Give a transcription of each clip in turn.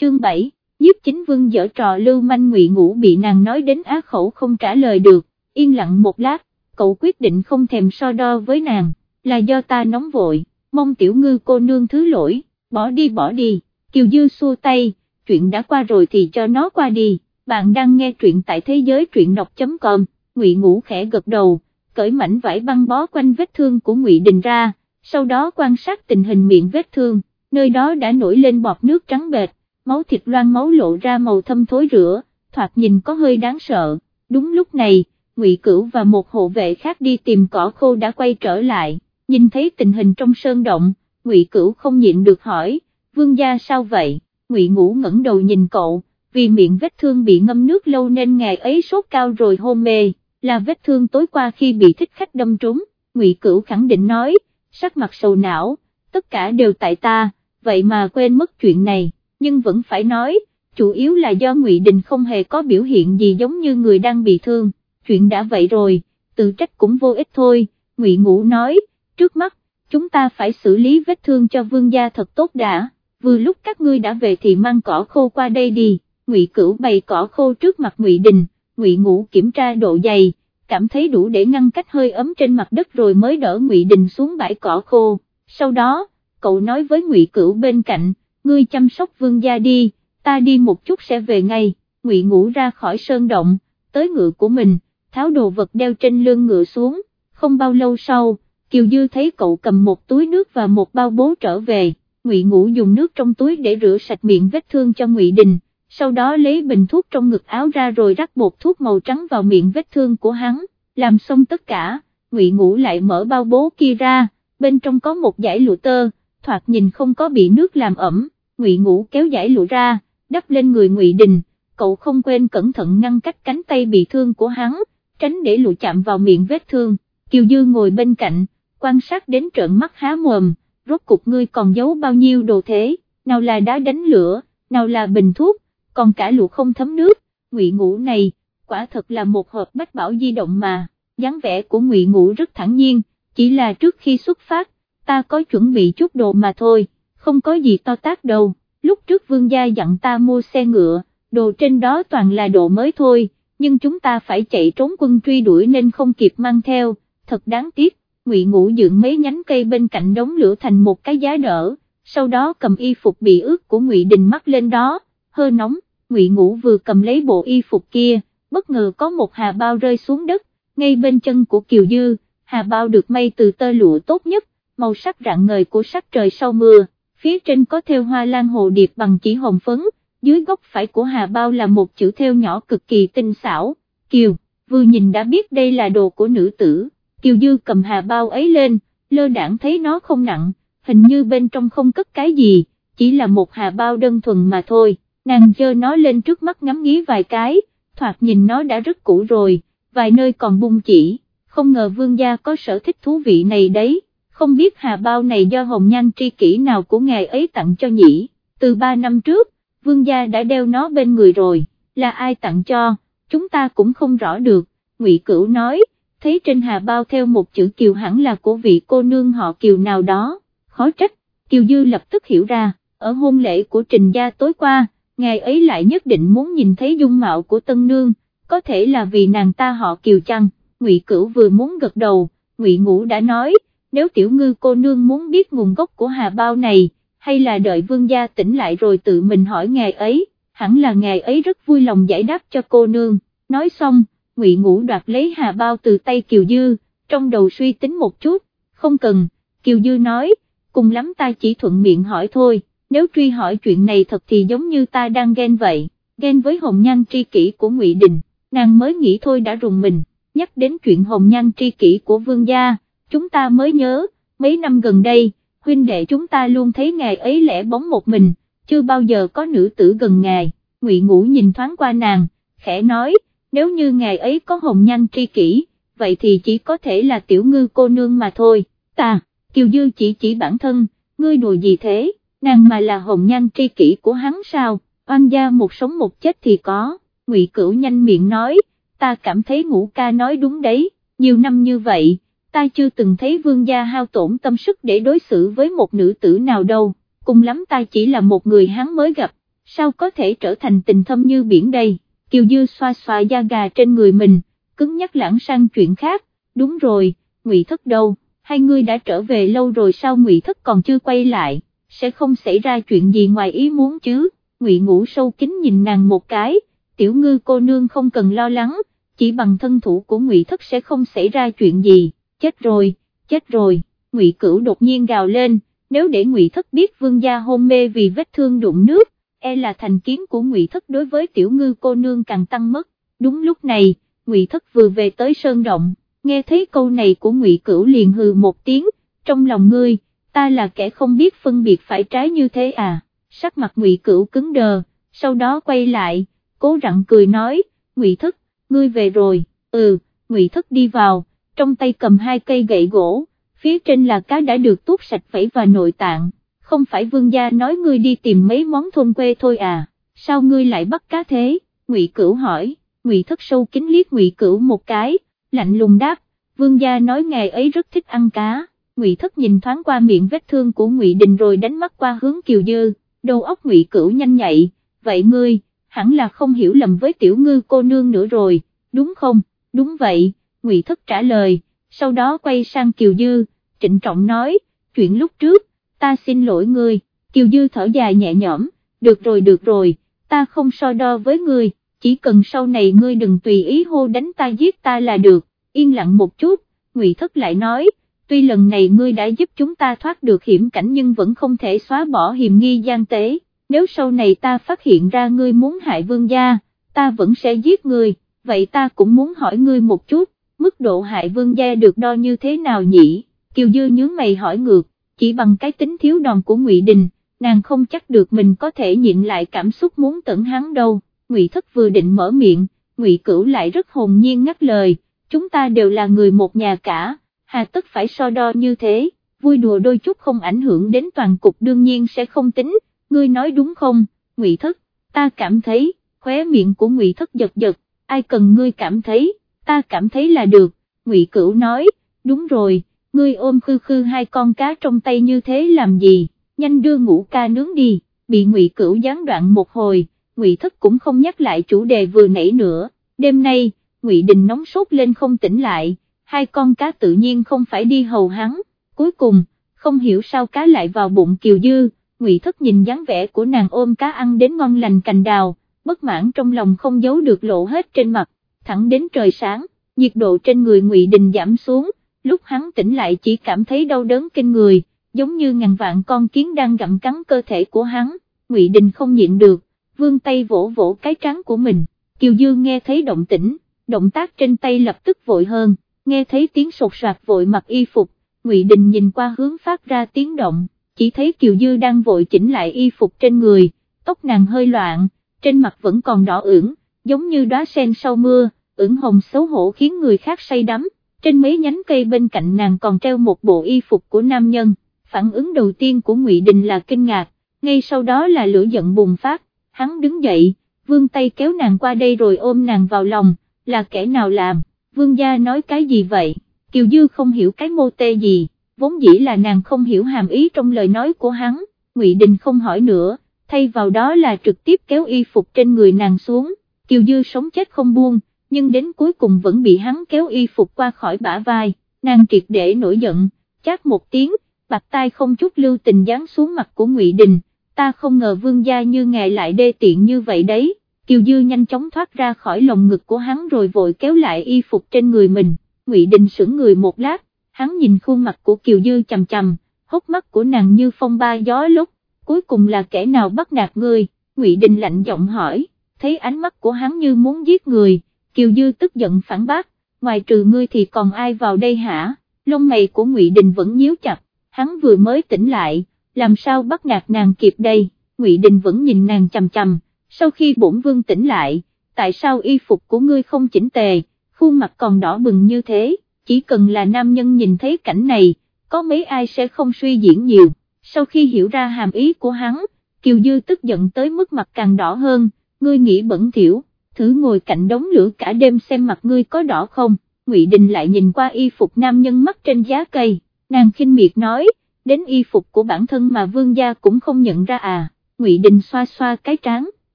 chương 7, nhiếp chính vương dở trò lưu manh ngụy Ngủ bị nàng nói đến á khẩu không trả lời được, yên lặng một lát, cậu quyết định không thèm so đo với nàng, là do ta nóng vội, mong tiểu ngư cô nương thứ lỗi, bỏ đi bỏ đi, Kiều Dư xua tay, chuyện đã qua rồi thì cho nó qua đi, bạn đang nghe truyện tại thế giới truyện đọc.com, Ngụy Ngủ khẽ gật đầu, cởi mảnh vải băng bó quanh vết thương của Ngụy Đình ra, sau đó quan sát tình hình miệng vết thương, nơi đó đã nổi lên bọt nước trắng bệt, máu thịt loang máu lộ ra màu thâm thối rửa, thoạt nhìn có hơi đáng sợ, đúng lúc này, Ngụy Cửu và một hộ vệ khác đi tìm cỏ khô đã quay trở lại, nhìn thấy tình hình trong sơn động, Ngụy Cửu không nhịn được hỏi, vương gia sao vậy, Ngụy Ngũ ngẩng đầu nhìn cậu, vì miệng vết thương bị ngâm nước lâu nên ngày ấy sốt cao rồi hôn mê, là vết thương tối qua khi bị thích khách đâm trúng, Ngụy Cửu khẳng định nói, sắc mặt sầu não, tất cả đều tại ta, vậy mà quên mất chuyện này, nhưng vẫn phải nói, chủ yếu là do Ngụy Đình không hề có biểu hiện gì giống như người đang bị thương, chuyện đã vậy rồi, tự trách cũng vô ích thôi, Ngụy Ngũ nói, trước mắt, chúng ta phải xử lý vết thương cho vương gia thật tốt đã, vừa lúc các ngươi đã về thì mang cỏ khô qua đây đi, Ngụy Cửu bày cỏ khô trước mặt Ngụy Đình, Ngụy Ngũ kiểm tra độ dày, cảm thấy đủ để ngăn cách hơi ấm trên mặt đất rồi mới đỡ Ngụy Đình xuống bãi cỏ khô, sau đó, cậu nói với Ngụy Cửu bên cạnh, ngươi chăm sóc vương gia đi, ta đi một chút sẽ về ngay, Ngụy Ngũ ra khỏi sơn động, tới ngựa của mình, tháo đồ vật đeo trên lưng ngựa xuống, không bao lâu sau, Kiều Dư thấy cậu cầm một túi nước và một bao bố trở về, Ngụy Ngũ dùng nước trong túi để rửa sạch miệng vết thương cho Ngụy Đình, sau đó lấy bình thuốc trong ngực áo ra rồi rắc bột thuốc màu trắng vào miệng vết thương của hắn, làm xong tất cả, Ngụy Ngũ lại mở bao bố kia ra, bên trong có một dải lụa tơ, thoạt nhìn không có bị nước làm ẩm, Ngụy Ngũ kéo giải lụa ra, đắp lên người Ngụy Đình, cậu không quên cẩn thận ngăn cách cánh tay bị thương của hắn, tránh để lụa chạm vào miệng vết thương, Kiều Dư ngồi bên cạnh, quan sát đến trợn mắt há mồm, rốt cục ngươi còn giấu bao nhiêu đồ thế, nào là đá đánh lửa, nào là bình thuốc, còn cả lụa không thấm nước, ngụy ngũ này, quả thật là một hộp bách bảo di động mà, dáng vẻ của ngụy ngũ rất thẳng nhiên, chỉ là trước khi xuất phát, ta có chuẩn bị chút đồ mà thôi, không có gì to tác đâu, lúc trước vương gia dặn ta mua xe ngựa, đồ trên đó toàn là đồ mới thôi, nhưng chúng ta phải chạy trốn quân truy đuổi nên không kịp mang theo, thật đáng tiếc, ngụy ngũ dựng mấy nhánh cây bên cạnh đống lửa thành một cái giá đỡ, sau đó cầm y phục bị ướt của ngụy đình mắc lên đó, hơi nóng, ngụy ngũ vừa cầm lấy bộ y phục kia, bất ngờ có một hà bao rơi xuống đất, ngay bên chân của Kiều Dư, hà bao được may từ tơ lụa tốt nhất, màu sắc rạng ngời của sắc trời sau mưa, phía trên có theo hoa lan hồ điệp bằng chỉ hồng phấn, dưới góc phải của hà bao là một chữ theo nhỏ cực kỳ tinh xảo, Kiều, vừa nhìn đã biết đây là đồ của nữ tử, Kiều Dư cầm hà bao ấy lên, lơ đảng thấy nó không nặng, hình như bên trong không cất cái gì, chỉ là một hà bao đơn thuần mà thôi. Nàng dơ nó lên trước mắt ngắm nghí vài cái, thoạt nhìn nó đã rất cũ rồi, vài nơi còn bung chỉ, không ngờ vương gia có sở thích thú vị này đấy, không biết hà bao này do hồng nhan tri kỷ nào của ngài ấy tặng cho nhỉ, từ ba năm trước, vương gia đã đeo nó bên người rồi, là ai tặng cho, chúng ta cũng không rõ được, ngụy Cửu nói, thấy trên hà bao theo một chữ kiều hẳn là của vị cô nương họ kiều nào đó, khó trách, kiều dư lập tức hiểu ra, ở hôn lễ của trình gia tối qua, ngài ấy lại nhất định muốn nhìn thấy dung mạo của tân nương, có thể là vì nàng ta họ kiều chăng, ngụy Cửu vừa muốn gật đầu, ngụy Ngũ đã nói, nếu tiểu ngư cô nương muốn biết nguồn gốc của hà bao này, hay là đợi vương gia tỉnh lại rồi tự mình hỏi ngài ấy, hẳn là ngài ấy rất vui lòng giải đáp cho cô nương, nói xong, ngụy Ngũ đoạt lấy hà bao từ tay Kiều Dư, trong đầu suy tính một chút, không cần, Kiều Dư nói, cùng lắm ta chỉ thuận miệng hỏi thôi, nếu truy hỏi chuyện này thật thì giống như ta đang ghen vậy, ghen với hồng nhan tri kỷ của ngụy Đình, nàng mới nghĩ thôi đã rùng mình, nhắc đến chuyện hồng nhan tri kỷ của vương gia, chúng ta mới nhớ, mấy năm gần đây, huynh đệ chúng ta luôn thấy ngài ấy lẻ bóng một mình, chưa bao giờ có nữ tử gần ngài, ngụy Ngũ nhìn thoáng qua nàng, khẽ nói, nếu như ngài ấy có hồng nhan tri kỷ, vậy thì chỉ có thể là tiểu ngư cô nương mà thôi, ta, Kiều Dư chỉ chỉ bản thân, ngươi đùa gì thế? nàng mà là hồng nhan tri kỷ của hắn sao, oan gia một sống một chết thì có, ngụy Cửu nhanh miệng nói, ta cảm thấy ngũ ca nói đúng đấy, nhiều năm như vậy, ta chưa từng thấy vương gia hao tổn tâm sức để đối xử với một nữ tử nào đâu, cùng lắm ta chỉ là một người hắn mới gặp, sao có thể trở thành tình thâm như biển đây, Kiều Dư xoa xoa da gà trên người mình, cứng nhắc lãng sang chuyện khác, đúng rồi, Ngụy Thất đâu, hai người đã trở về lâu rồi sao Ngụy Thất còn chưa quay lại, sẽ không xảy ra chuyện gì ngoài ý muốn chứ, Ngụy Ngũ sâu kín nhìn nàng một cái, tiểu ngư cô nương không cần lo lắng, chỉ bằng thân thủ của Ngụy Thất sẽ không xảy ra chuyện gì, chết rồi, chết rồi, Ngụy Cửu đột nhiên gào lên, nếu để Ngụy Thất biết vương gia hôn mê vì vết thương đụng nước, e là thành kiến của Ngụy Thất đối với tiểu ngư cô nương càng tăng mất, đúng lúc này, Ngụy Thất vừa về tới sơn động, nghe thấy câu này của Ngụy Cửu liền hừ một tiếng, trong lòng ngươi, ta là kẻ không biết phân biệt phải trái như thế à, sắc mặt Ngụy Cửu cứng đờ, sau đó quay lại, cố rặn cười nói, Ngụy Thất, ngươi về rồi, ừ, Ngụy Thất đi vào, trong tay cầm hai cây gậy gỗ, phía trên là cá đã được tuốt sạch vẫy và nội tạng, không phải vương gia nói ngươi đi tìm mấy món thôn quê thôi à, sao ngươi lại bắt cá thế, Ngụy Cửu hỏi, Ngụy Thất sâu kính liếc Ngụy Cửu một cái, lạnh lùng đáp, vương gia nói ngày ấy rất thích ăn cá, Ngụy Thất nhìn thoáng qua miệng vết thương của Ngụy Đình rồi đánh mắt qua hướng Kiều Dư, đầu óc Ngụy Cửu nhanh nhạy, vậy ngươi, hẳn là không hiểu lầm với tiểu ngư cô nương nữa rồi, đúng không, đúng vậy, Ngụy Thất trả lời, sau đó quay sang Kiều Dư, trịnh trọng nói, chuyện lúc trước, ta xin lỗi ngươi, Kiều Dư thở dài nhẹ nhõm, được rồi được rồi, ta không so đo với ngươi, chỉ cần sau này ngươi đừng tùy ý hô đánh ta giết ta là được, yên lặng một chút, Ngụy Thất lại nói, tuy lần này ngươi đã giúp chúng ta thoát được hiểm cảnh nhưng vẫn không thể xóa bỏ hiểm nghi gian tế, nếu sau này ta phát hiện ra ngươi muốn hại vương gia, ta vẫn sẽ giết ngươi, vậy ta cũng muốn hỏi ngươi một chút, mức độ hại vương gia được đo như thế nào nhỉ, Kiều Dư nhướng mày hỏi ngược, chỉ bằng cái tính thiếu đòn của Ngụy Đình, nàng không chắc được mình có thể nhịn lại cảm xúc muốn tẩn hắn đâu, Ngụy Thất vừa định mở miệng, Ngụy Cửu lại rất hồn nhiên ngắt lời, chúng ta đều là người một nhà cả, hà tất phải so đo như thế, vui đùa đôi chút không ảnh hưởng đến toàn cục đương nhiên sẽ không tính, ngươi nói đúng không, Ngụy Thất, ta cảm thấy, khóe miệng của Ngụy Thất giật giật, ai cần ngươi cảm thấy, ta cảm thấy là được, Ngụy Cửu nói, đúng rồi, ngươi ôm khư khư hai con cá trong tay như thế làm gì, nhanh đưa ngũ ca nướng đi, bị Ngụy Cửu gián đoạn một hồi, Ngụy Thất cũng không nhắc lại chủ đề vừa nãy nữa, đêm nay, Ngụy Đình nóng sốt lên không tỉnh lại, hai con cá tự nhiên không phải đi hầu hắn, cuối cùng, không hiểu sao cá lại vào bụng Kiều Dư, Ngụy Thất nhìn dáng vẻ của nàng ôm cá ăn đến ngon lành cành đào, bất mãn trong lòng không giấu được lộ hết trên mặt, thẳng đến trời sáng, nhiệt độ trên người Ngụy Đình giảm xuống, lúc hắn tỉnh lại chỉ cảm thấy đau đớn kinh người, giống như ngàn vạn con kiến đang gặm cắn cơ thể của hắn, Ngụy Đình không nhịn được, vươn tay vỗ vỗ cái trán của mình, Kiều Dư nghe thấy động tĩnh, động tác trên tay lập tức vội hơn, nghe thấy tiếng sột soạt vội mặc y phục, Ngụy Đình nhìn qua hướng phát ra tiếng động, chỉ thấy Kiều Dư đang vội chỉnh lại y phục trên người, tóc nàng hơi loạn, trên mặt vẫn còn đỏ ửng, giống như đóa sen sau mưa, ửng hồng xấu hổ khiến người khác say đắm, trên mấy nhánh cây bên cạnh nàng còn treo một bộ y phục của nam nhân, phản ứng đầu tiên của Ngụy Đình là kinh ngạc, ngay sau đó là lửa giận bùng phát, hắn đứng dậy, vương tay kéo nàng qua đây rồi ôm nàng vào lòng, là kẻ nào làm, vương gia nói cái gì vậy, Kiều Dư không hiểu cái mô tê gì, vốn dĩ là nàng không hiểu hàm ý trong lời nói của hắn, Ngụy Đình không hỏi nữa, thay vào đó là trực tiếp kéo y phục trên người nàng xuống, Kiều Dư sống chết không buông, nhưng đến cuối cùng vẫn bị hắn kéo y phục qua khỏi bả vai, nàng triệt để nổi giận, chát một tiếng, bạc tai không chút lưu tình dán xuống mặt của Ngụy Đình, ta không ngờ vương gia như ngài lại đê tiện như vậy đấy, Kiều Dư nhanh chóng thoát ra khỏi lồng ngực của hắn rồi vội kéo lại y phục trên người mình, Ngụy Đình sững người một lát, hắn nhìn khuôn mặt của Kiều Dư chầm chầm, hốc mắt của nàng như phong ba gió lúc, cuối cùng là kẻ nào bắt nạt ngươi, Ngụy Đình lạnh giọng hỏi, thấy ánh mắt của hắn như muốn giết người, Kiều Dư tức giận phản bác, ngoài trừ ngươi thì còn ai vào đây hả, lông mày của Ngụy Đình vẫn nhíu chặt, hắn vừa mới tỉnh lại, làm sao bắt nạt nàng kịp đây, Ngụy Đình vẫn nhìn nàng chầm chầm, sau khi bổn vương tỉnh lại, tại sao y phục của ngươi không chỉnh tề, khuôn mặt còn đỏ bừng như thế, chỉ cần là nam nhân nhìn thấy cảnh này, có mấy ai sẽ không suy diễn nhiều, sau khi hiểu ra hàm ý của hắn, Kiều Dư tức giận tới mức mặt càng đỏ hơn, ngươi nghĩ bẩn thỉu, thử ngồi cạnh đống lửa cả đêm xem mặt ngươi có đỏ không, Ngụy Đình lại nhìn qua y phục nam nhân mắt trên giá cây, nàng khinh miệt nói, đến y phục của bản thân mà vương gia cũng không nhận ra à, Ngụy Đình xoa xoa cái trán,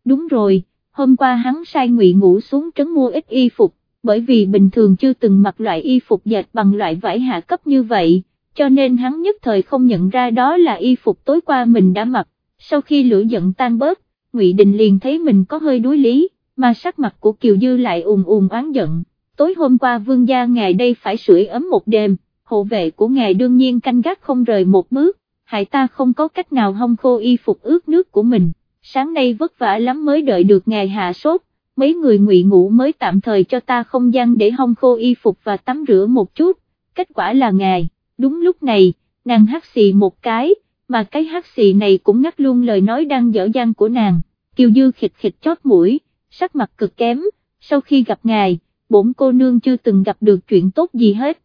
đúng rồi, hôm qua hắn sai Ngụy ngủ xuống trấn mua ít y phục, bởi vì bình thường chưa từng mặc loại y phục dệt bằng loại vải hạ cấp như vậy, cho nên hắn nhất thời không nhận ra đó là y phục tối qua mình đã mặc, sau khi lửa giận tan bớt, Ngụy Đình liền thấy mình có hơi đối lý, mà sắc mặt của Kiều Dư lại ùm ùm oán giận, tối hôm qua vương gia ngài đây phải sưởi ấm một đêm, hộ vệ của ngài đương nhiên canh gác không rời một bước, hại ta không có cách nào hong khô y phục ướt nước của mình, sáng nay vất vả lắm mới đợi được ngài hạ sốt, mấy người ngụy ngủ mới tạm thời cho ta không gian để hong khô y phục và tắm rửa một chút, kết quả là ngài, đúng lúc này, nàng hát xì một cái, mà cái hát xì này cũng ngắt luôn lời nói đang dở dang của nàng, kiều dư khịt khịt chót mũi, sắc mặt cực kém, sau khi gặp ngài, bổn cô nương chưa từng gặp được chuyện tốt gì hết,